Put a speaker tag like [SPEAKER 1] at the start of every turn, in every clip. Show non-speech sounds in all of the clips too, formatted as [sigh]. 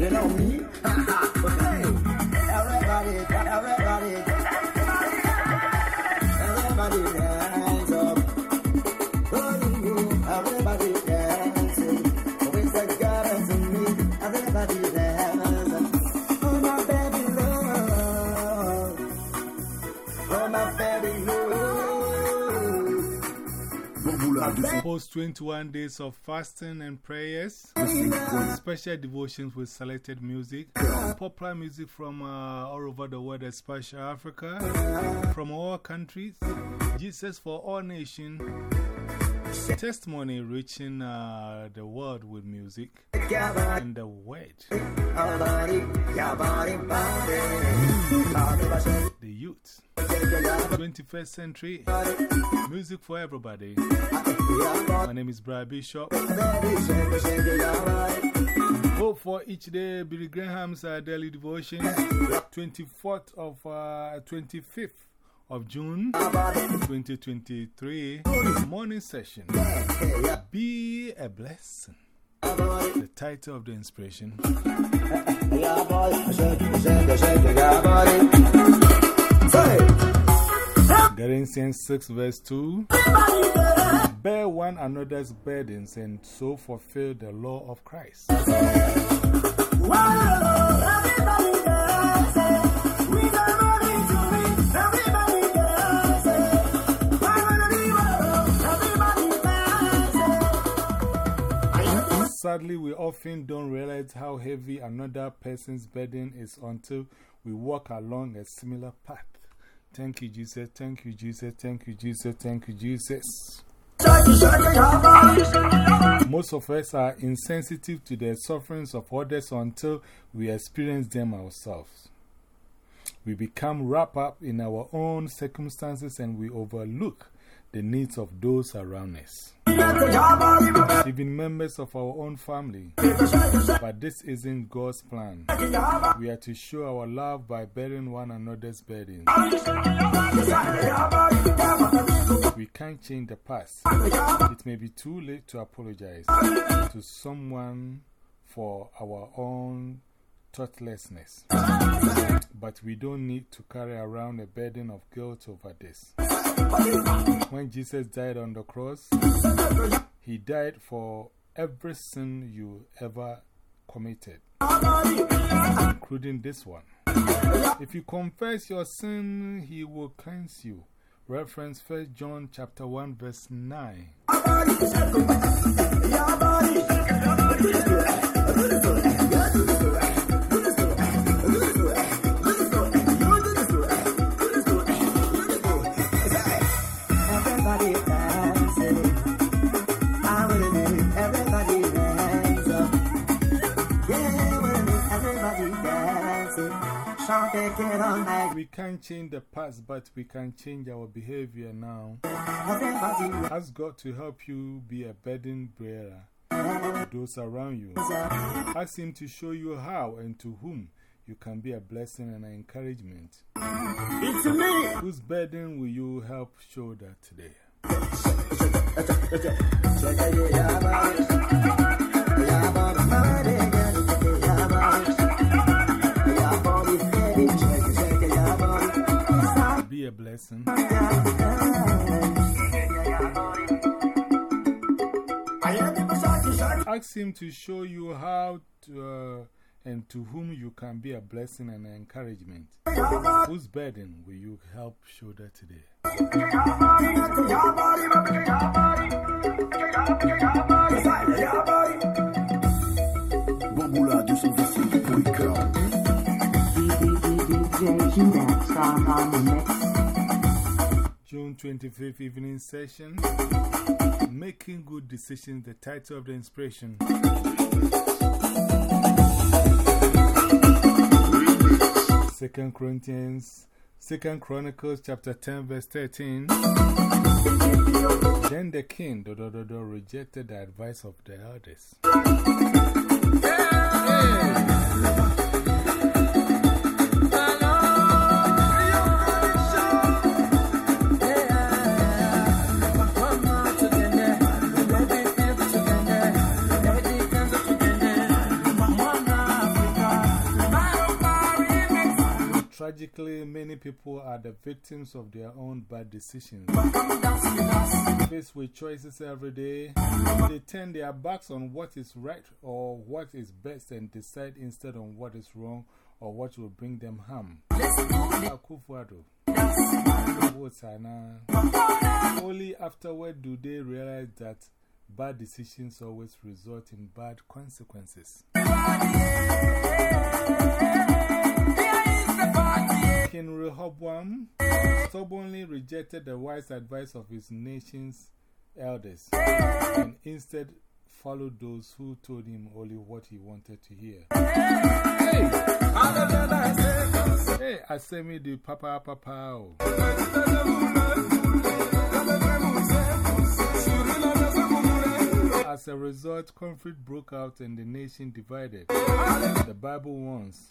[SPEAKER 1] You know me?
[SPEAKER 2] Post 21 days of fasting and prayers, special devotions with selected music, popular music from uh, all over the world, especially Africa, from all countries, Jesus for all nations, testimony reaching uh, the world with music and the word. The youth. 21st century music for everybody. My name is Brad Bishop. Hope for each day, Billy Graham's uh, daily devotion, 24th of uh, 25th of June 2023 morning session. Be a blessing. The title of the inspiration. Galatians 6 verse 2 Bear one another's burdens and so fulfill the law of Christ. Sadly, we often don't realize how heavy another person's burden is until we walk along a similar path. Thank you, Jesus. Thank you, Jesus. Thank you, Jesus. Thank you, Jesus. Most of us are insensitive to the sufferings of others until we experience them ourselves. We become wrapped up in our own circumstances and we overlook the needs of those around us, even members of our own family. But this isn't God's plan. We are to show our love by bearing one another's burdens. We can't change the past. It may be too late to apologize to someone for our own thoughtlessness. But we don't need to carry around a burden of guilt over this. When Jesus died on the cross, He died for every sin you ever committed, including this one. If you confess your sin, He will cleanse you. Reference 1 John chapter 1 verse 9. We can't change the past, but we can change our behavior now. Ask God to help you be a burden bearer to those around you. Ask Him to show you how and to whom you can be a blessing and an encouragement.
[SPEAKER 1] It's me.
[SPEAKER 2] Whose burden will you help shoulder today? A blessing. Ask Him to show you how uh, and to whom you can be a blessing and an encouragement. Whose burden will you help shoulder today?
[SPEAKER 3] Bamboula 225.com
[SPEAKER 4] DJ Hudak song on the mix.
[SPEAKER 2] June 25th evening session. Making Good Decisions, the title of the inspiration. Second Corinthians, Second Chronicles chapter 10 verse 13. Then the king do, do, do, do, rejected the advice of the elders. Tragically, many people are the victims of their own bad decisions. Faced with choices every day, they turn their backs on what is right or what is best and decide instead on what is wrong or what will bring them harm. Only afterward do they realize that bad decisions always result in bad consequences. King Rehoboam stubbornly rejected the wise advice of his nation's elders and instead followed those who told him only what he wanted to hear. Hey! I say me the papa papa. As a result, conflict broke out and the nation divided. The Bible warns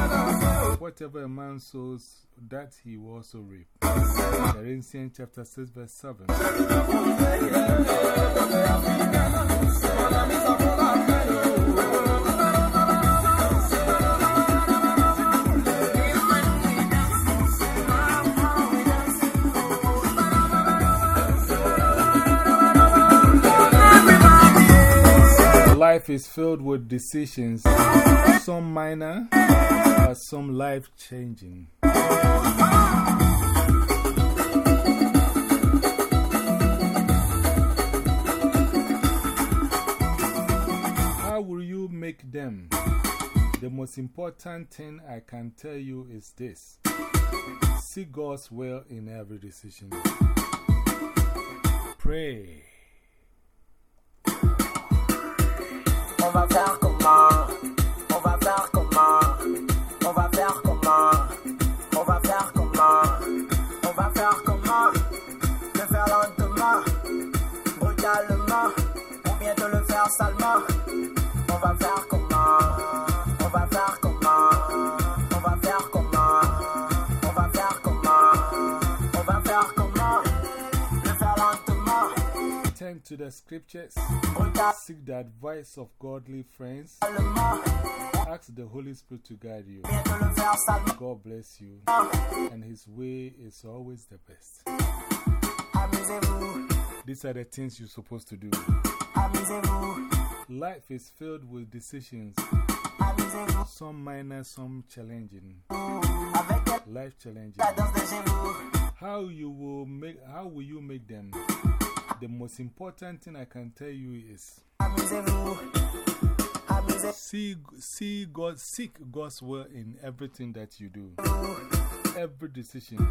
[SPEAKER 2] whatever a man sows, that he will also reap. Corinthians chapter 6, verse 7. Life is filled with decisions, some minor, but some life changing. How will you make them? The most important thing I can tell you is this see God's will in every decision. Pray.
[SPEAKER 5] Va faire comment? On va faire comment? On va faire comment? On va faire comment? On va faire comment? Le faire lentement Brutalement Ou bien de le faire salement
[SPEAKER 2] to the scriptures. Seek the advice of godly friends. Ask the Holy Spirit to guide you.
[SPEAKER 5] Bien de le faire salement
[SPEAKER 2] God bless you. And His way is always the best. These are the things you're supposed to do. Life is filled with decisions, some minor, some challenging. Life challenging.
[SPEAKER 5] la danse de chez vous.
[SPEAKER 2] How you will make how will you make them? The most important thing I can tell you is see see God seek God's will in everything that you do. Every decision.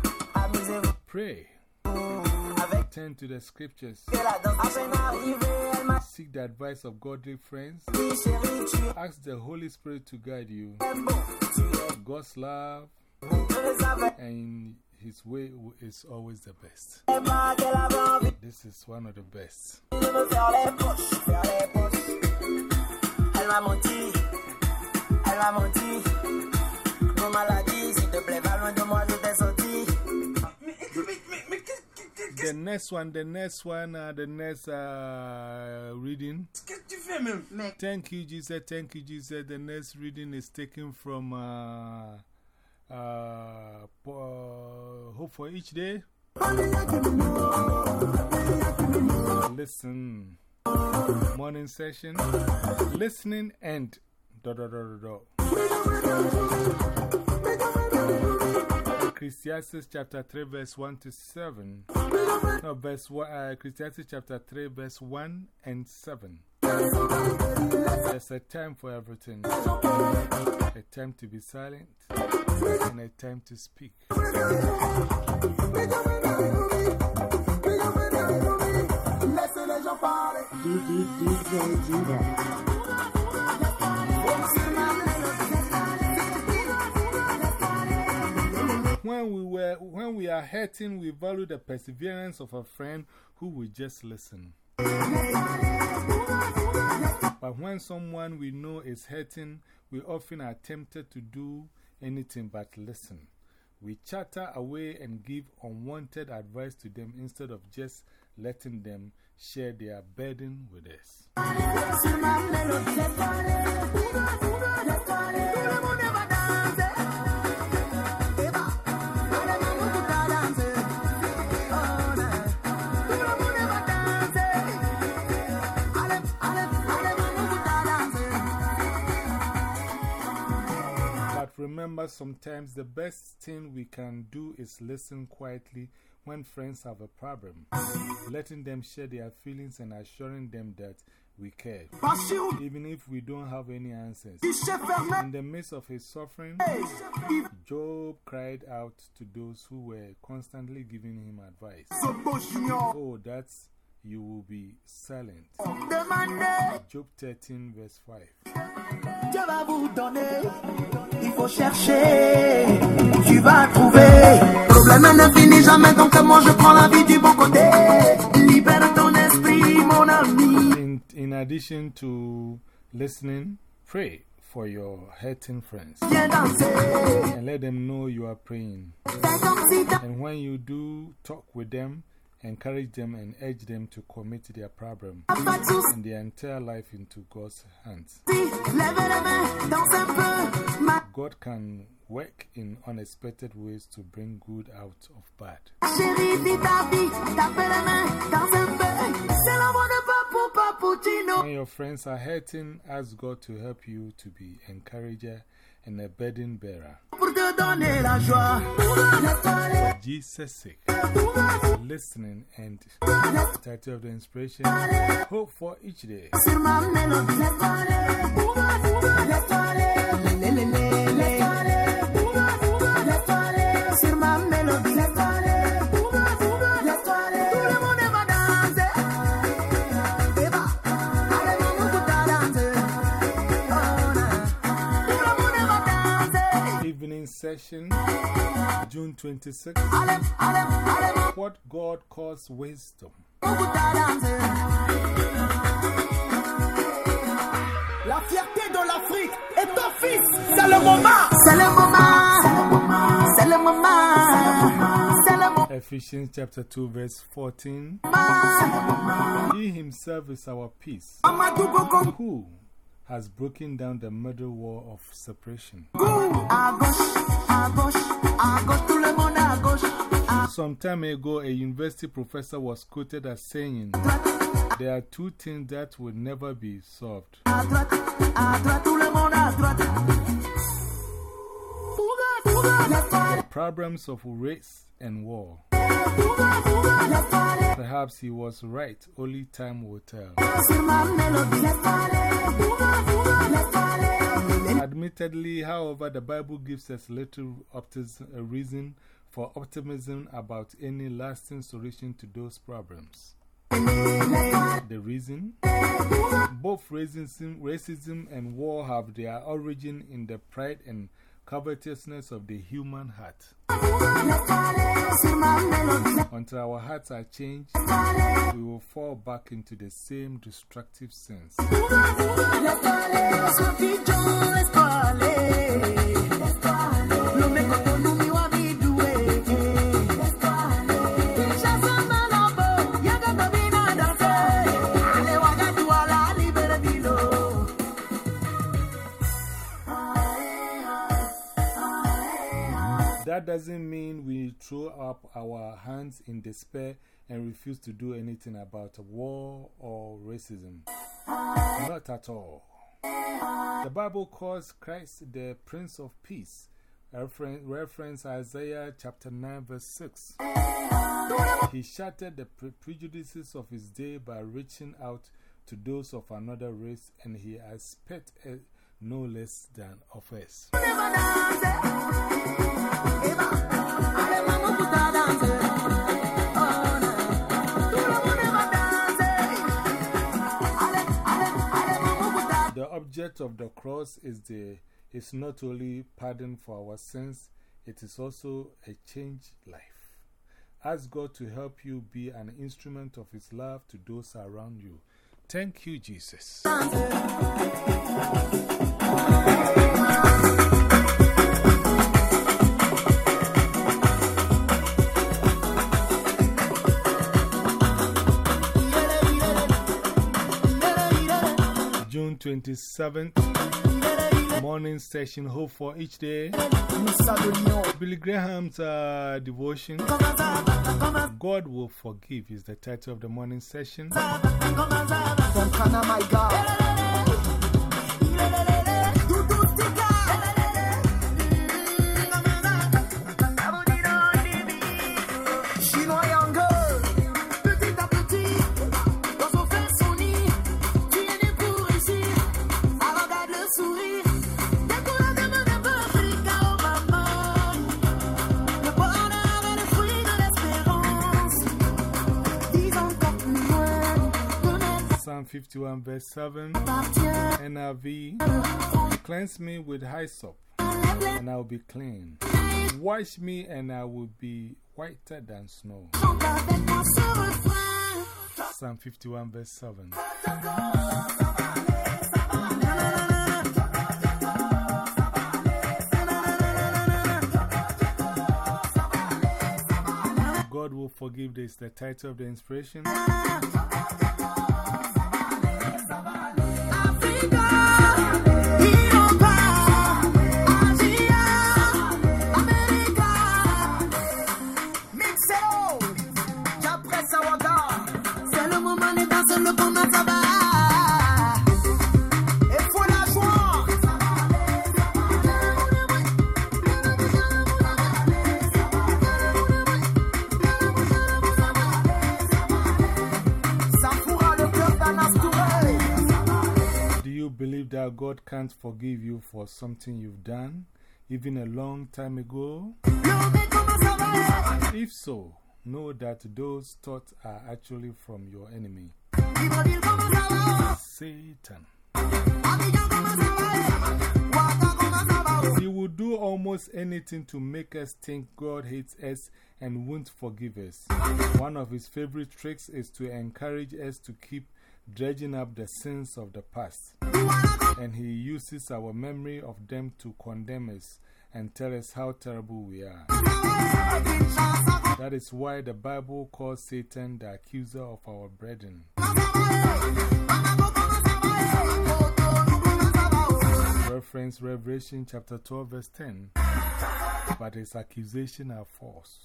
[SPEAKER 2] Pray. Turn to the scriptures. Seek the advice of godly friends. Ask the Holy Spirit to guide you. God's love and His way is always the best. This is one of the best. The next one, the next one, uh, the next uh, reading. Thank you, Jesus. Thank you, Jesus. The next reading is taken from uh, Hope for Each Day. Listen. Morning session. Listening and. Dot, dot, dot. Ecclesiastes chapter 3, verse 1 to 7. No, verse 1, uh, Ecclesiastes chapter 3, verse 1 and 7. There's a time for everything a time to be silent and a time to speak. When we, were, when we are hurting, we value the perseverance of a friend who will just listen. But when someone we know is hurting, we often are tempted to do anything but listen. We chatter away and give unwanted advice to them instead of just letting them share their burden with us. Remember sometimes the best thing we can do is listen quietly when friends have a problem, letting them share their feelings and assuring them that we care, even if we don't have any answers. In the midst of his suffering, Job cried out to those who were constantly giving him advice. Oh, that's you will be silent. Job 13, verse 5.
[SPEAKER 1] Dieu va vous donner. Il faut chercher, tu vas trouver. Problème ne finit jamais, donc moi je prends la vie du bon côté. Libère ton esprit, mon ami.
[SPEAKER 2] In, in addition to listening, pray for your hurting friends and let them know you are praying.
[SPEAKER 1] Fais comme si t'as
[SPEAKER 2] And when you do talk with them, encourage them and urge them to commit their problem and their entire life into God's hands. God can work in unexpected ways to bring good out of bad. When your friends are hurting, ask God to help you to be encourager and a burden bearer.
[SPEAKER 1] Pour te donner la joie.
[SPEAKER 2] Jesus' sake. Listening and title of the inspiration Hope for each day. Session, June 26th.
[SPEAKER 1] Allez, allez, allez, maman,
[SPEAKER 2] What God calls wisdom.
[SPEAKER 1] tout à danser. La fierté de l'Afrique est ton fils. C'est le moment. C'est le moment. C'est le moment. C'est le moment.
[SPEAKER 2] Ephesians chapter 2, verse 14. He himself is our peace, who has broken down the middle wall of separation. Some time ago, a university professor was quoted as saying, There are two things that will never be solved
[SPEAKER 1] aller,
[SPEAKER 2] problems of race and war. Perhaps he was right, only time will tell. Admittedly, however, the Bible gives us little uh, reason for optimism about any lasting solution to those problems. The reason? Both racism, racism and war have their origin in the pride and covetousness of the human heart. Until our hearts are changed, we will fall back into the same destructive sins. That doesn't mean we throw up our hands in despair and refuse to do anything about war or racism. Not at all. The Bible calls Christ the Prince of Peace. Reference, reference Isaiah chapter 9, verse 6. He shattered the pre prejudices of his day by reaching out to those of another race, and he expected no less than of. The object of the cross is, the, is not only pardon for our sins, it is also a changed life. Ask God to help you be an instrument of His love to those around you. Thank you, Jesus. June 27th, [laughs] morning session, hope for each day. Billy Graham's uh, devotion, God will forgive, is the title of the morning session. 51 verse 7, NRV, Cleanse me with hyssop, and I will be clean. Wash me, and I will be whiter than snow. Psalm 51 verse 7. God will forgive this, the title of the inspiration. Can't forgive you for something you've done, even a long time ago? If so, know that those thoughts are actually from your enemy, Satan. He will do almost anything to make us think God hates us and won't forgive us. One of his favorite tricks is to encourage us to keep dredging up the sins of the past. And he uses our memory of them to condemn us and tell us how terrible we are. That is why the Bible calls Satan the accuser of our brethren. Reference Revelation chapter 12, verse 10. But his accusation are false.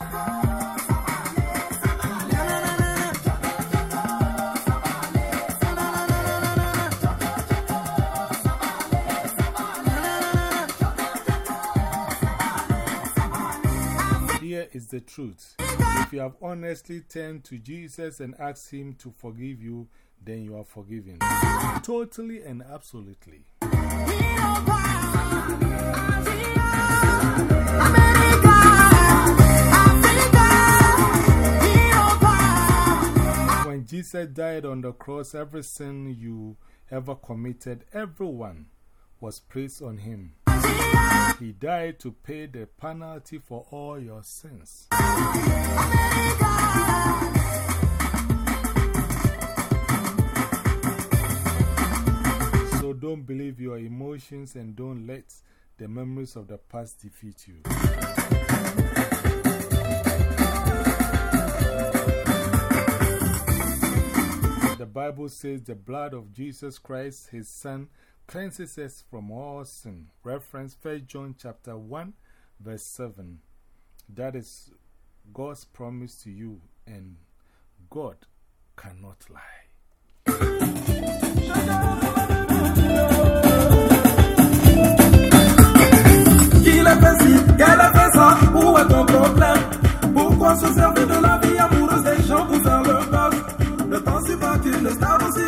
[SPEAKER 2] Here is the truth. If you have honestly turned to Jesus and asked Him to forgive you, then you are forgiven. Totally and absolutely. When Jesus died on the cross, every sin you ever committed, everyone was placed on Him. He died to pay the penalty for all your sins. So don't believe your emotions and don't let the memories of the past defeat you. The Bible says the blood of Jesus Christ, his son, cleanses us from all sin. Reference 1 John chapter 1 verse 7. That is God's promise to you and God cannot lie.
[SPEAKER 6] Le temps si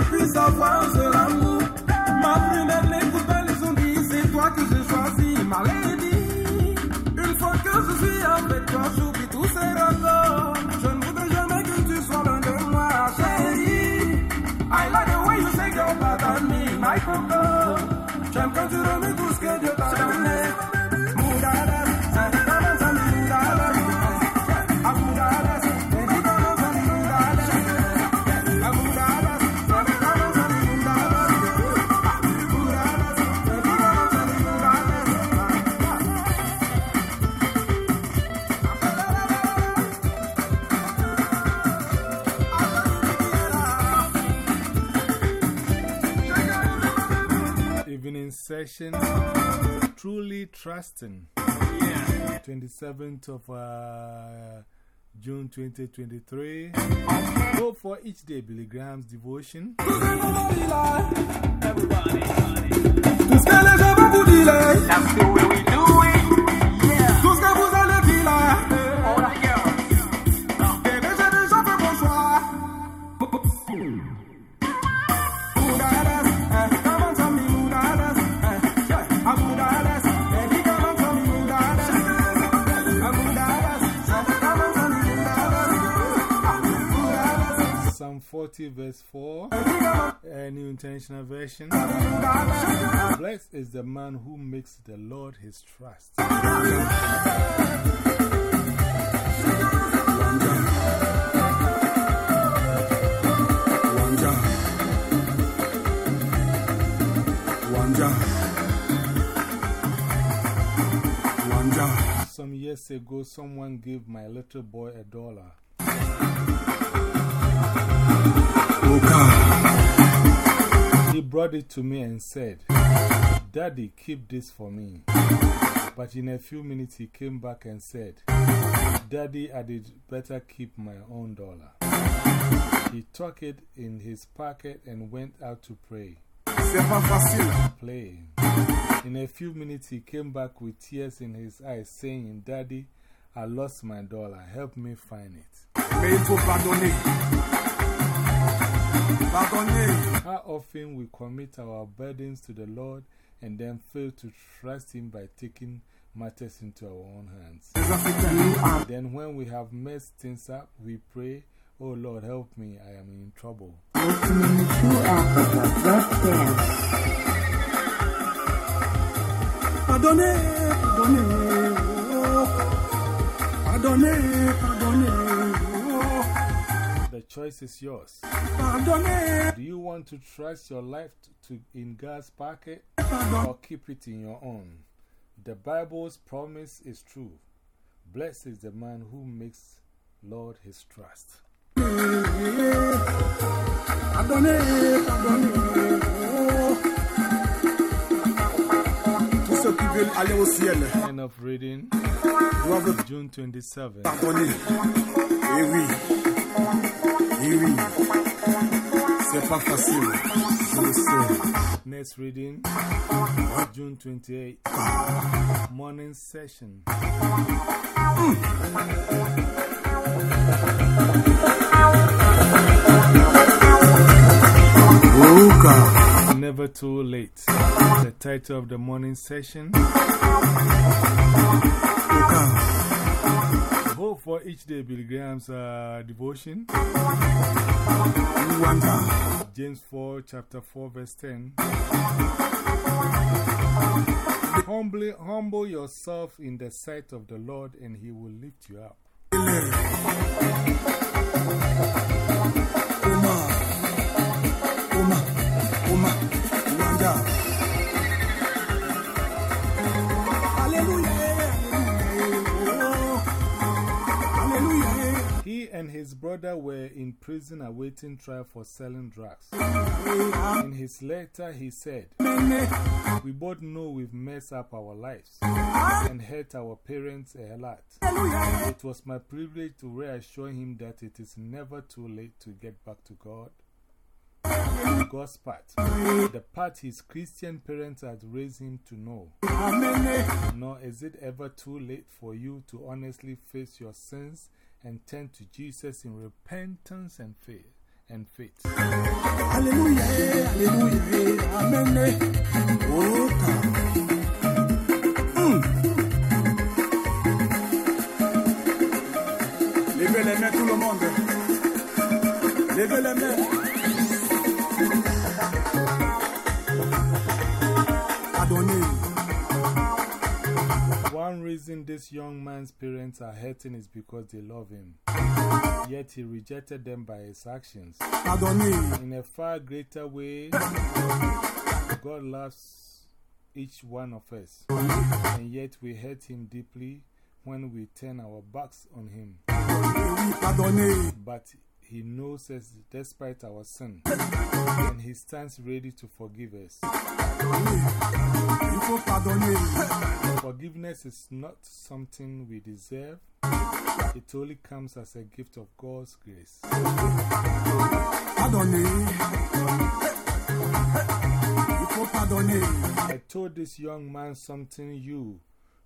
[SPEAKER 2] session, truly trusting. 27th of uh, June 2023. Go for each day, Billy Graham's devotion.
[SPEAKER 6] Tout ce
[SPEAKER 2] International Version. Blessed is the man who makes the Lord his trust. Some years ago, someone gave my little boy a dollar.
[SPEAKER 3] Oh Oka.
[SPEAKER 2] He brought it to me and said, Daddy, keep this for me. But in a few minutes, he came back and said, Daddy, I did better keep my own dollar. He took it in his pocket and went out to pray, playing. In a few minutes, he came back with tears in his eyes, saying, Daddy, I lost my dollar. Help me find it. How often we commit our burdens to the Lord and then fail to trust Him by taking matters into our own hands. Then, when we have messed things up, we pray, Oh Lord, help me, I am in trouble.
[SPEAKER 4] Listening to Africa.
[SPEAKER 2] The choice is yours. Do you want to trust your life to, in God's pocket or keep it in your own? The Bible's promise is true. Blessed is the man who makes Lord his trust.
[SPEAKER 3] Pardonnez, pardonnez. Tous ceux qui veulent aller au ciel
[SPEAKER 2] End of reading, June 27.
[SPEAKER 3] Oui, c'est pas facile, je le sais.
[SPEAKER 2] Next reading, June 28. Morning session.
[SPEAKER 3] Oka,
[SPEAKER 2] Never too late. The title of the morning session.
[SPEAKER 3] Oka,
[SPEAKER 2] Hope for each day, Billy Graham's uh, devotion. James 4, chapter 4, verse 10. Humbly, humble yourself in the sight of the Lord, and he will lift you up.
[SPEAKER 3] Oma, Oma, Oma, Rwanda.
[SPEAKER 2] He and his brother were in prison awaiting trial for selling drugs. In his letter, he said, We both know we've messed up our lives and hurt our parents a lot. It was my privilege to reassure him that it is never too late to get back to God. God's part, the part his Christian parents had raised him to know. Nor is it ever too late for you to honestly face your sins and turn to Jesus in repentance and faith. And faith.
[SPEAKER 3] Alléluia, eh, Alléluia, eh, Amen. Eh. Oh, Oka. Hmm. Levez les mains, tout le monde. Levez les
[SPEAKER 2] reason this young man's parents are hurting is because they love him. Yet he rejected them by his actions. In a far greater way, God loves each one of us. And yet we hurt him deeply when we turn our backs on him. But he knows us despite our sin. And he stands ready to forgive us. Forgiveness is not something we deserve, it only comes as a gift of God's grace. I told this young man something you,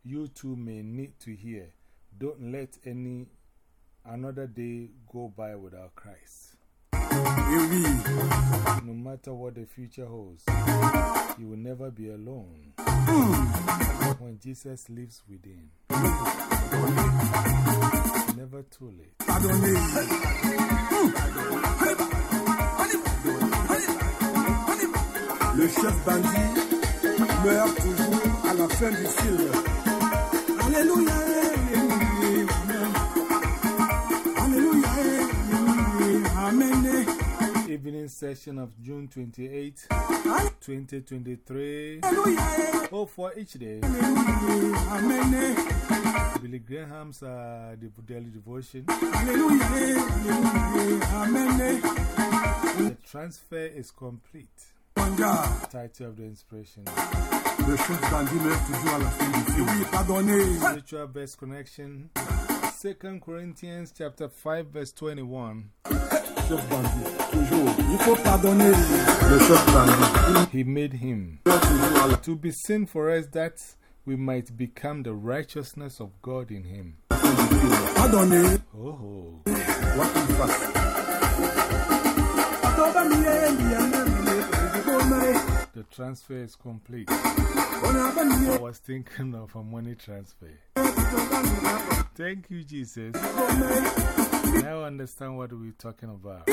[SPEAKER 2] you too may need to hear. Don't let any another day go by without Christ. No matter what the future holds, you will never be alone when Jesus lives within. Never too late.
[SPEAKER 3] Le chef bandit meurt toujours à la fin du film. Alléluia!
[SPEAKER 2] Evening session of June 28, 2023. Oh, for each day. Billy Graham's uh, daily devotion. The transfer is complete. Title of the inspiration. Spiritual best connection. 2 Corinthians chapter 5 verse 21. He made him to be sin for us that we might become the righteousness of God in him. Oh.
[SPEAKER 3] oh.
[SPEAKER 2] The transfer is complete. I was thinking of a money transfer. Thank you, Jesus. Now I understand what we're talking about.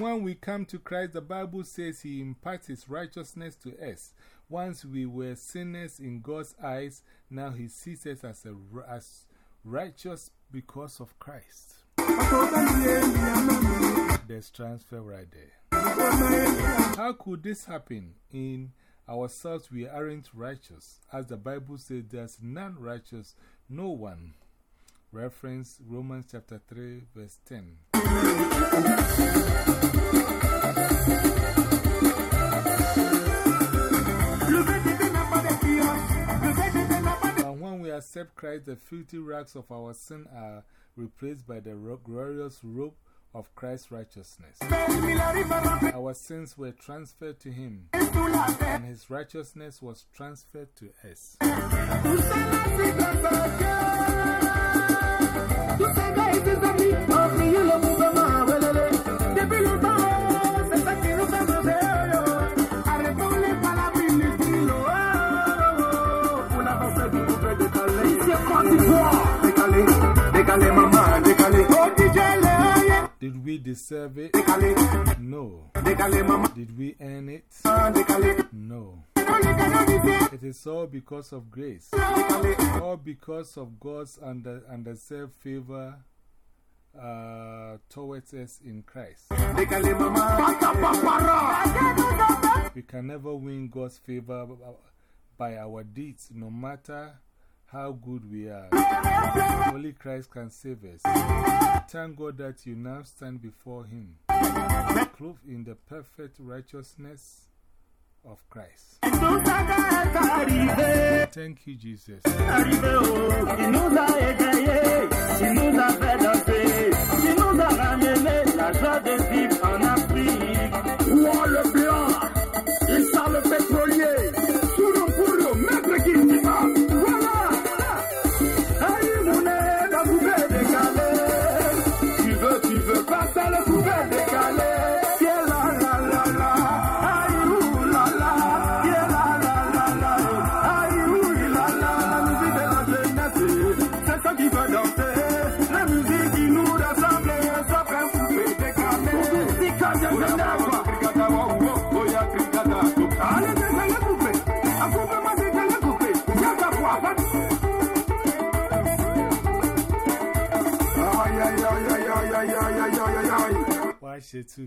[SPEAKER 2] When we come to Christ, the Bible says He imparts His righteousness to us. Once we were sinners in God's eyes, now He sees us as, a, as righteous because of Christ. There's transfer right there. How could this happen? In ourselves, we aren't righteous. As the Bible says, there's none righteous, no one. Reference Romans chapter 3, verse 10. And when we accept Christ, the filthy rags of our sin are replaced by the glorious robe of Christ's righteousness. Our sins were transferred to Him, and His righteousness was transferred to us. Did we deserve it? No. Did we earn it? No. It is all because of grace. All because of God's undeserved favor uh, towards us in Christ. We can never win God's favor by our deeds, no matter how good we are. Only Christ can save us. Thank God that you now stand before Him, clothed in the perfect righteousness of Christ. Thank you, Jesus.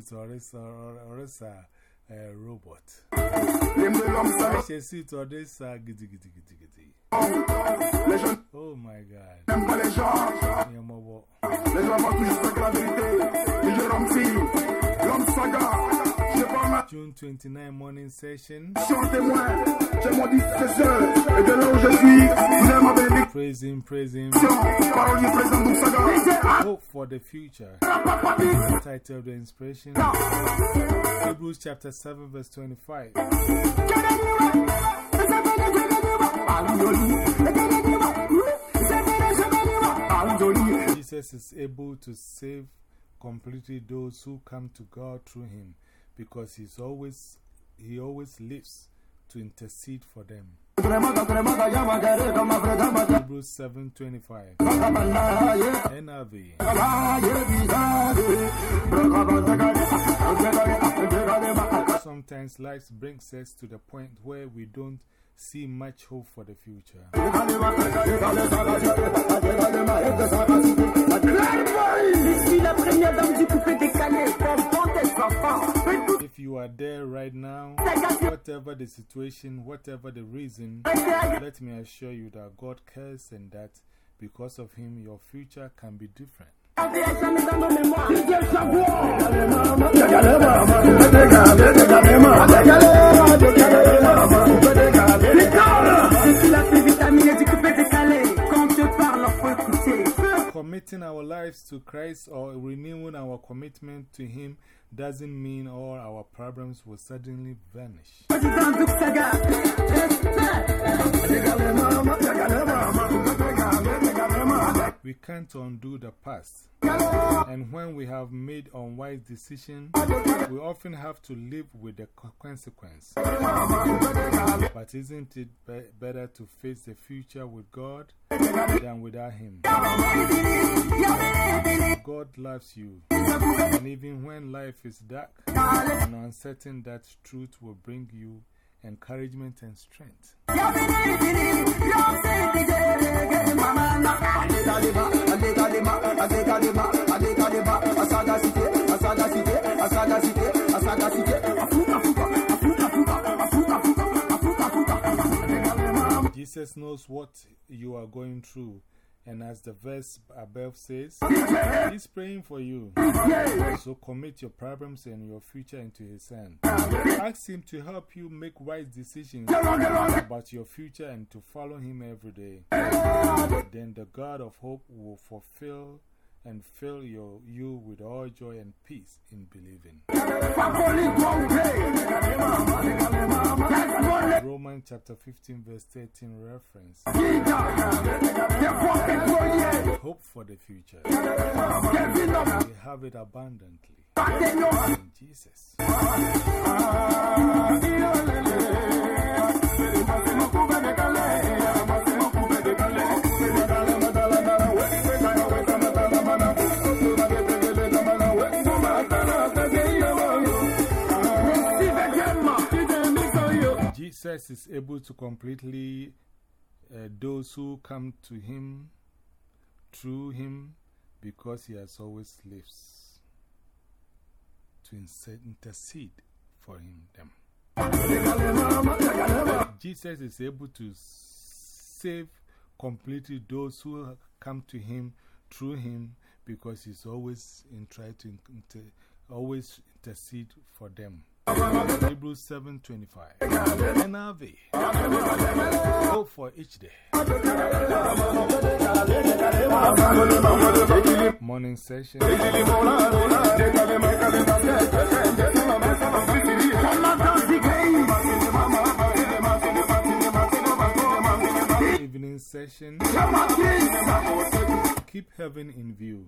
[SPEAKER 2] sweet ọ̀rẹ́sà ọ̀rẹ́sà robot. Wọ́n ṣe sweet
[SPEAKER 3] ọ̀rẹ́sà gidigidigidi.
[SPEAKER 2] Oh my God.
[SPEAKER 3] Ní ọmọ wọ. Lẹ́jọ́ bá tún ṣe sẹ́kẹ́ lábẹ́ ìdè. Saga.
[SPEAKER 2] June 29 morning session. Praise Him, praise Him. Hope for the future. Title of the inspiration Hebrews chapter 7, verse 25. Jesus is able to save completely those who come to God through Him because he's always, He always lives to intercede for them. Hebrews 7 25. NRV. Sometimes life brings us to the point where we don't see much hope for the future. If you are there right now, whatever the situation, whatever the reason, let me assure you that God cares and that because of Him, your future can be different. Committing our lives to Christ or renewing our commitment to Him doesn't mean all our problems will suddenly vanish. We can't undo the past. And when we have made unwise decisions, we often have to live with the consequence. But isn't it be better to face the future with God than without Him? God loves you. And even when life is dark and uncertain, that truth will bring you encouragement and strength. Jesus knows what you are going through. And as the verse above says, He's praying for you. So commit your problems and your future into His hand. Ask Him to help you make wise decisions about your future and to follow Him every day. Then the God of hope will fulfill and fill your, you with all joy and peace in believing. Romans chapter 15, verse 13 reference. Hope for the future. We have it abundantly. In Jesus. Jesus is able to completely uh, those who come to him through him because he has always lives to intercede for him, them. Jesus is able to save completely those who come to him through him because he's always in try to inter, always intercede for them. Hebrews 7:25 NRV Hope for each day. Morning session Evening session. Keep heaven in view.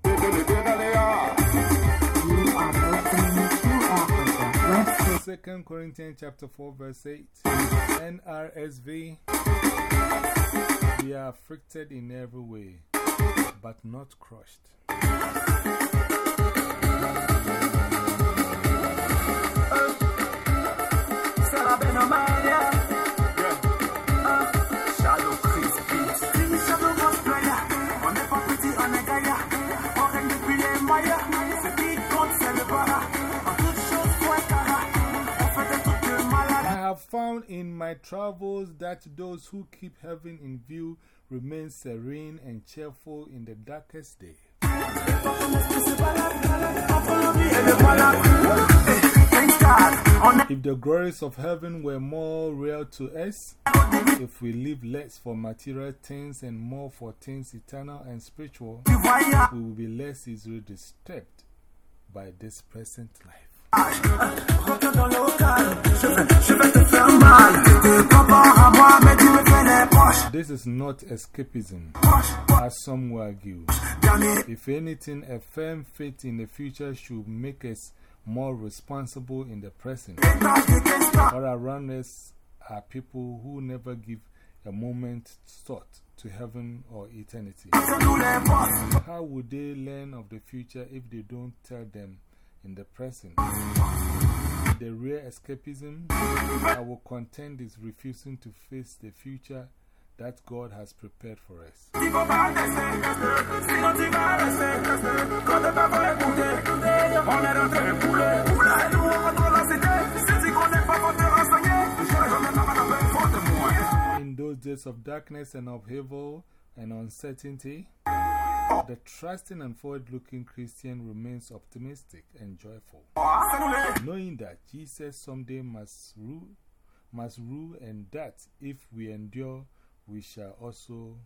[SPEAKER 2] Second Corinthians chapter 4 verse 8 NRSV We are afflicted in every way but not crushed found in my travels that those who keep heaven in view remain serene and cheerful in the darkest day. If the glories of heaven were more real to us, if we live less for material things and more for things eternal and spiritual, we will be less easily disturbed by this present life. This is not escapism, as some will argue. If anything, a firm faith in the future should make us more responsible in the present. All around us are people who never give a moment's thought to heaven or eternity. How would they learn of the future if they don't tell them in the present. The real escapism I will contend is refusing to face the future that God has prepared for us. In those days of darkness and upheaval and uncertainty, the trusting and forward looking Christian remains optimistic and joyful, knowing that Jesus someday must rule, must rule, and that if we endure, we shall also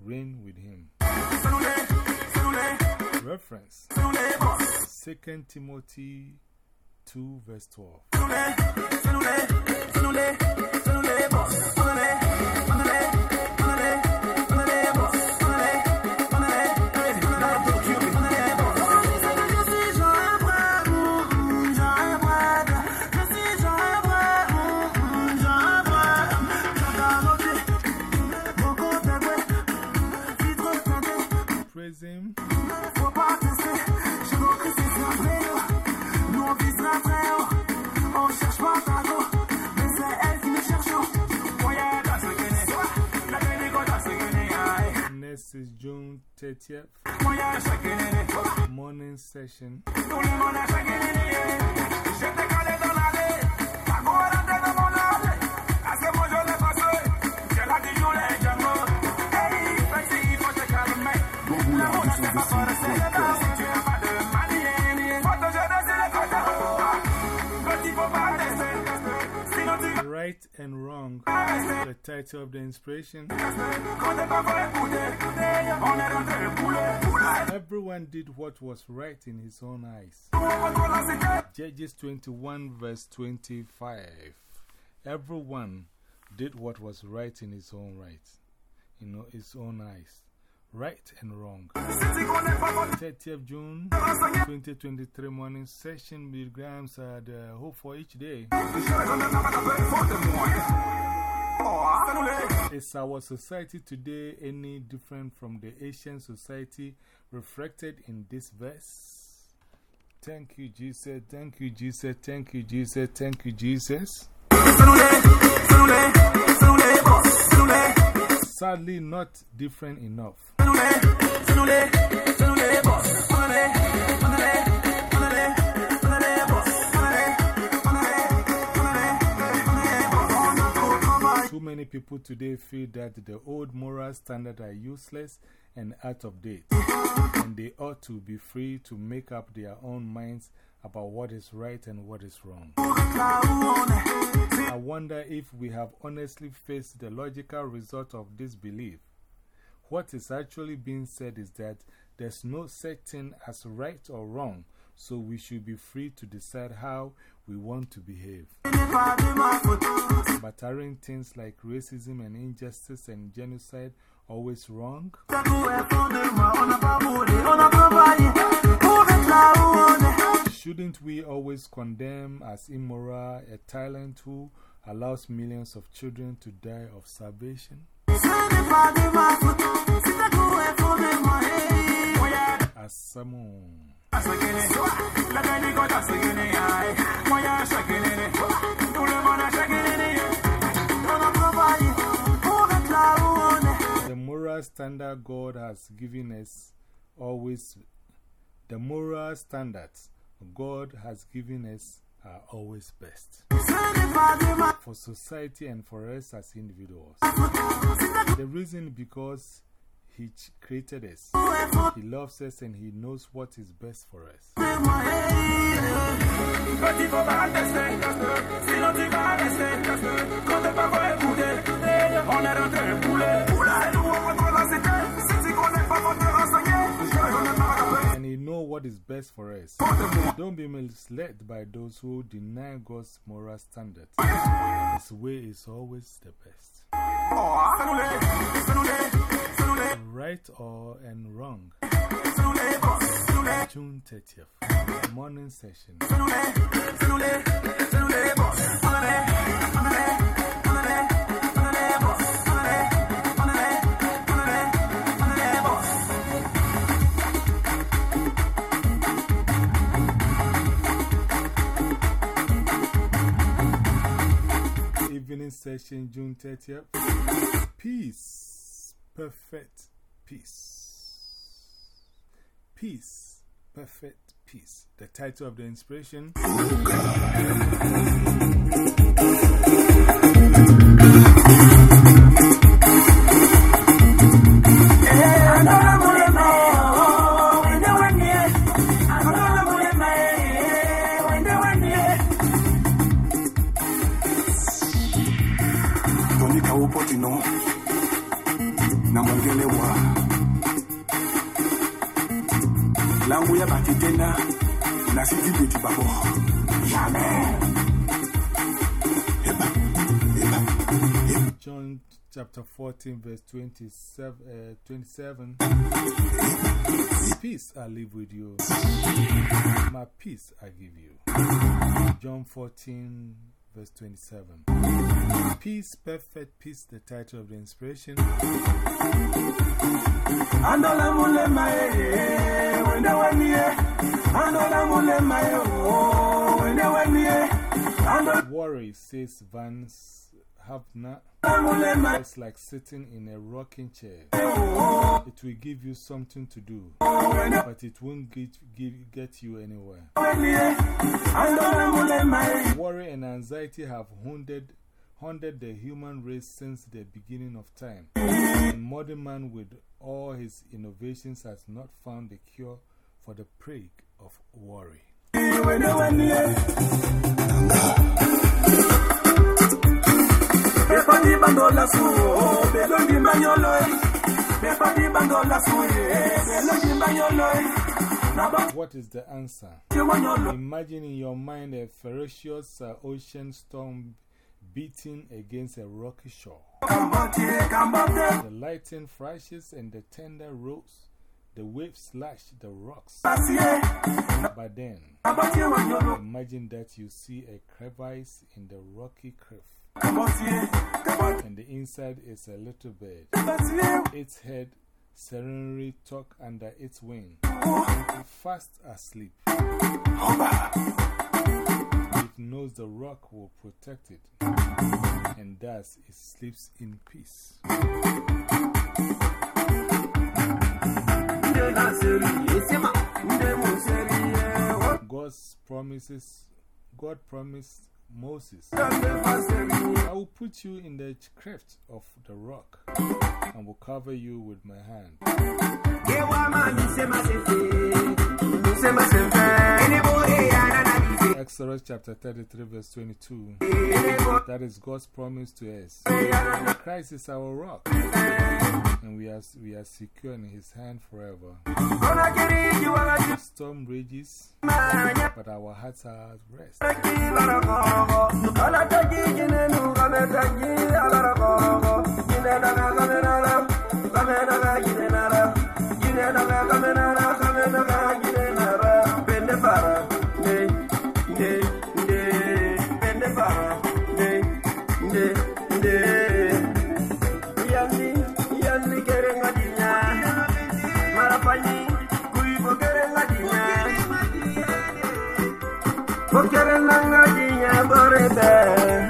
[SPEAKER 2] reign with him. Reference 2 Timothy 2, verse 12. Praise him. Next is June 30th, morning session. Right and Wrong, the title of the inspiration. Everyone did what was right in his own eyes. Judges 21, verse 25. Everyone did what was right in his own right, in his own eyes. Right and wrong. 30th June 2023 morning session Billy Graham's are uh, the hope for each day. Is our society today any different from the Asian society reflected in this verse? Thank you, Jesus. Thank you, Jesus. Thank you, Jesus. Thank you, Jesus. Sadly, not different enough. Too many people today feel that the old moral standards are useless and out of date, and they ought to be free to make up their own minds about what is right and what is wrong. I wonder if we have honestly faced the logical result of this belief. What is actually being said is that there's no such thing as right or wrong, so we should be free to decide how we want to behave. But aren't things like racism and injustice and genocide always wrong? Shouldn't we always condemn as immoral a tyrant who allows millions of children to die of starvation? The moral standard God has given us always, the moral standards God has given us are always best for society and for us as individuals. The reason because He created us, He loves us, and He knows what is best for us. And He knows what is best for us. Don't be misled by those who deny God's moral standards. His way is always the best. Right or and wrong. June 30th, morning session. Session June 30th. Peace, perfect peace. Peace, perfect peace. The title of the inspiration.
[SPEAKER 3] Na siti beti babo jamais
[SPEAKER 2] John chapter 14, verse 27. Uh, 27. Peace I live with you, my peace I give you. John 14, verse 27. Peace, perfect peace, the title of the inspiration.
[SPEAKER 3] Andola mulema wende wanie Andola mulema oh wende wanie Andola
[SPEAKER 2] Worry, says Vance Havner. It's like sitting in a rocking chair. Oh, oh. It will give you something to do, oh, but it won't get, give, get you anywhere.
[SPEAKER 3] wanie Andola mulema
[SPEAKER 2] Worry and anxiety have haunted, haunted the human race since the beginning of time. And modern man, with all his innovations, has not found the cure for the plague of worry. What is the answer? Imagine in your mind a ferocious uh, ocean storm beating against a rocky shore. The lightning flashes and the thunder rolls. The waves slash the rocks. But then, imagine that you see a crevice in the rocky cliff, and the inside is a little bird. Its head serenely tucked under its wing, fast asleep. It knows the rock will protect it, and thus it sleeps in peace. God's promises, God promised Moses, I will put you in the cleft of the rock and will cover you with my hand. Exodus chapter 33, verse 22. That is God's promise to us. Christ is our rock, and we are, we are secure in His hand forever. Storm rages, but our hearts are at rest.
[SPEAKER 3] Bokere nanga jinya borebe